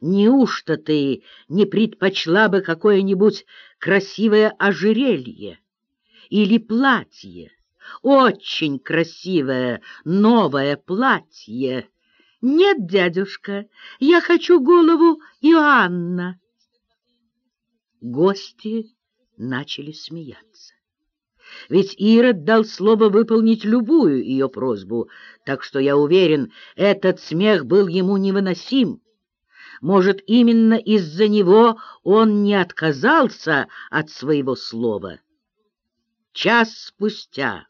неужто ты не предпочла бы какое-нибудь красивое ожерелье или платье? Очень красивое новое платье. Нет, дядюшка, я хочу голову Иоанна. Гости начали смеяться. Ведь Ирод дал слово выполнить любую ее просьбу, так что, я уверен, этот смех был ему невыносим. Может, именно из-за него он не отказался от своего слова. Час спустя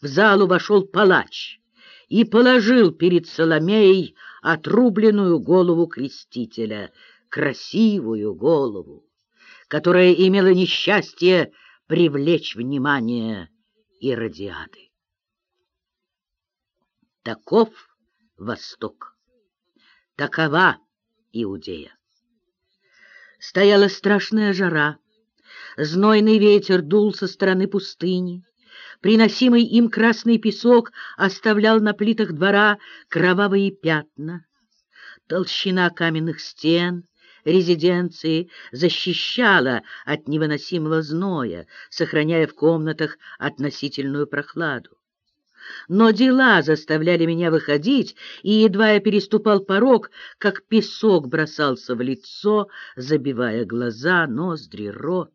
в залу вошел палач и положил перед Соломеей отрубленную голову крестителя, красивую голову, которая имела несчастье привлечь внимание Иродиады. Таков Восток, такова Иудея. Стояла страшная жара, знойный ветер дул со стороны пустыни, приносимый им красный песок оставлял на плитах двора кровавые пятна, толщина каменных стен — резиденции защищала от невыносимого зноя, сохраняя в комнатах относительную прохладу. Но дела заставляли меня выходить, и едва я переступал порог, как песок бросался в лицо, забивая глаза, ноздри, рот.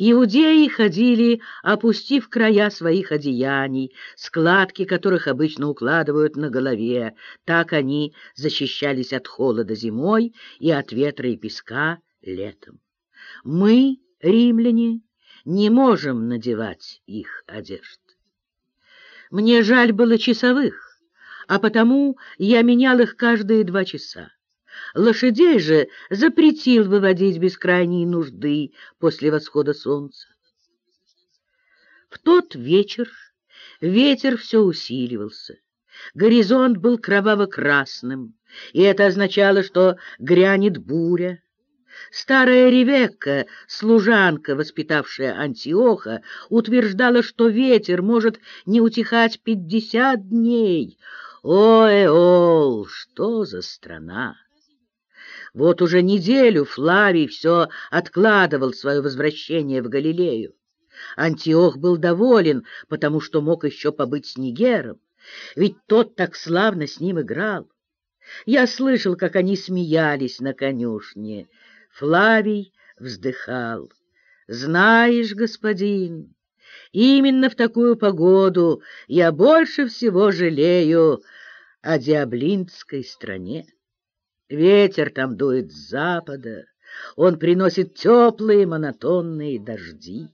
Иудеи ходили, опустив края своих одеяний, складки которых обычно укладывают на голове. Так они защищались от холода зимой и от ветра и песка летом. Мы, римляне, не можем надевать их одежд. Мне жаль было часовых, а потому я менял их каждые два часа. Лошадей же запретил выводить без крайней нужды после восхода солнца. В тот вечер ветер все усиливался. Горизонт был кроваво-красным, и это означало, что грянет буря. Старая Ревекка, служанка, воспитавшая Антиоха, утверждала, что ветер может не утихать пятьдесят дней. О, Эол, что за страна! Вот уже неделю Флавий все откладывал свое возвращение в Галилею. Антиох был доволен, потому что мог еще побыть с Нигером, ведь тот так славно с ним играл. Я слышал, как они смеялись на конюшне. Флавий вздыхал. «Знаешь, господин, именно в такую погоду я больше всего жалею о Диаблинской стране». Ветер там дует с запада, он приносит теплые монотонные дожди.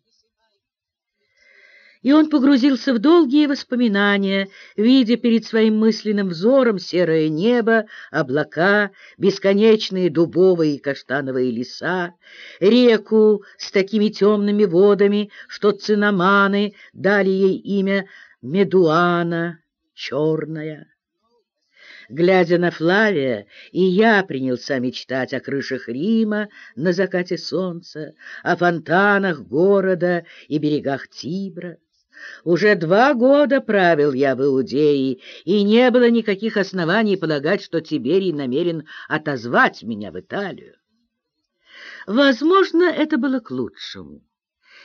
И он погрузился в долгие воспоминания, видя перед своим мысленным взором серое небо, облака, бесконечные дубовые и каштановые леса, реку с такими темными водами, что цинаманы дали ей имя Медуана, черная. Глядя на Флавия, и я принялся мечтать о крышах Рима на закате солнца, о фонтанах города и берегах Тибра. Уже два года правил я в Иудее, и не было никаких оснований полагать, что Тиберий намерен отозвать меня в Италию. Возможно, это было к лучшему.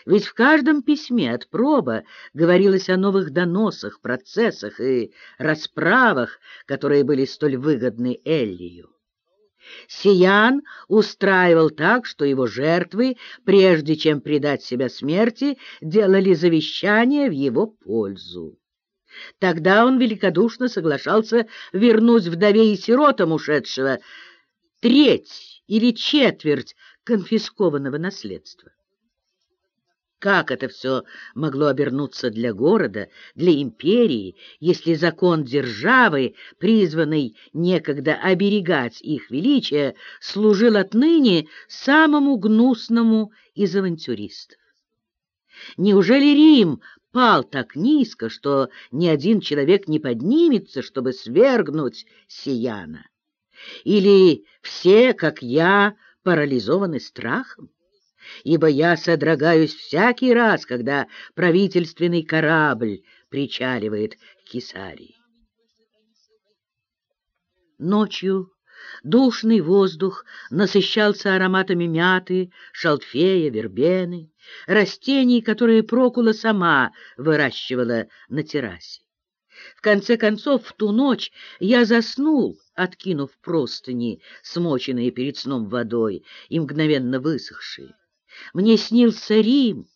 Ведь в каждом письме от проба говорилось о новых доносах, процессах и расправах, которые были столь выгодны Эллию. Сиян устраивал так, что его жертвы, прежде чем предать себя смерти, делали завещание в его пользу. Тогда он великодушно соглашался вернуть вдове и сиротам ушедшего треть или четверть конфискованного наследства. Как это все могло обернуться для города, для империи, если закон державы, призванный некогда оберегать их величие, служил отныне самому гнусному из авантюристов? Неужели Рим пал так низко, что ни один человек не поднимется, чтобы свергнуть Сияна? Или все, как я, парализованы страхом? Ибо я содрогаюсь всякий раз, когда правительственный корабль причаливает к Кесарии. Ночью Душный воздух насыщался ароматами мяты, шалфея, вербены, растений, которые Прокула сама выращивала на террасе. В конце концов, в ту ночь я заснул, откинув простыни, смоченные перед сном водой и мгновенно высохшие. Мне снился Рим,